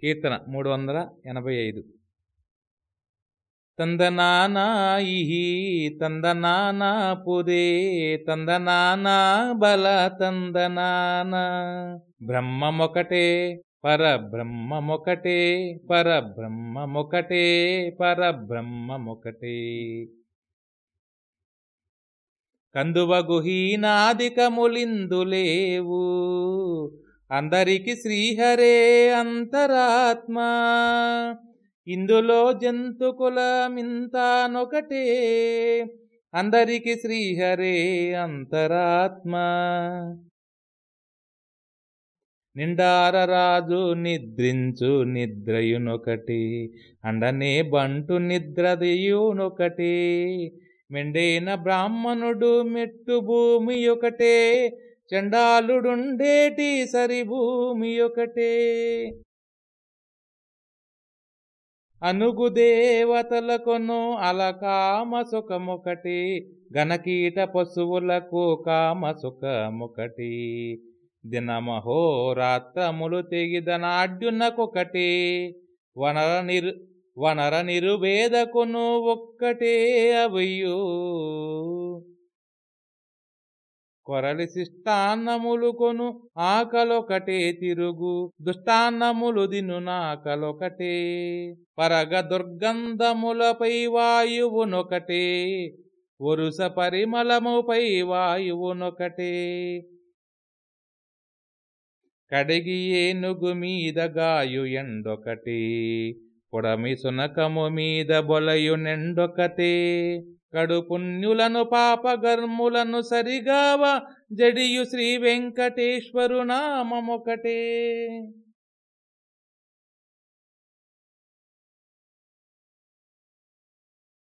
కీర్తన మూడు వందల ఎనభై ఐదు. తందనానాయి తందనానా పురే తందనానా బల తందనాన బ్రహ్మమొకటే పరబ్రహ్మమొకటే పరబ్రహ్మమొకటే పరబ్రహ్మమొకటే. కందువ గుహీనాదికములిందులేవు అందరికి శ్రీహరే అంతరాత్మ. ఇందులో జంతుకులమింతానొకటే అందరికి శ్రీహరే అంతరాత్మ. నిండారరాజు నిద్రించు నిద్రయునొకటి. అండనే బంటు నిద్రదయునొకటి. మెండైన బ్రాహ్మణుడు మెట్టు భూమి ఒకటే చండాలుడుండేటి సరి భూమి ఒకటే. అనుగు దేవతలకును అలకామ సుఖమొకటి గణకీట పశువులకు కామ సుఖమొకటి. దినమహోరాత్రములు తెగిదనాడ్యునకొకటి వనర నిరు వనర నిరుభేదకును ఒక్కటే అవయ్యూ కొరలి శిష్టాన్నములు కొను ఆకలొకటే తిరుగు. దుష్టాన్నములు దిను నాకలొకటే. పరగ దుర్గంధములపై వాయువునొకటే. వరుస పరిమళముపై వాయువునొకటే. కడిగి ఏనుగు మీద గాయు ఎండొకటి. పొడమి సునకము మీద బొలయు నెండొకతే కడు పుణ్యులను పాపగర్ములను సరిగావ జడియు శ్రీ వెంకటేశ్వరు నామమొకటే.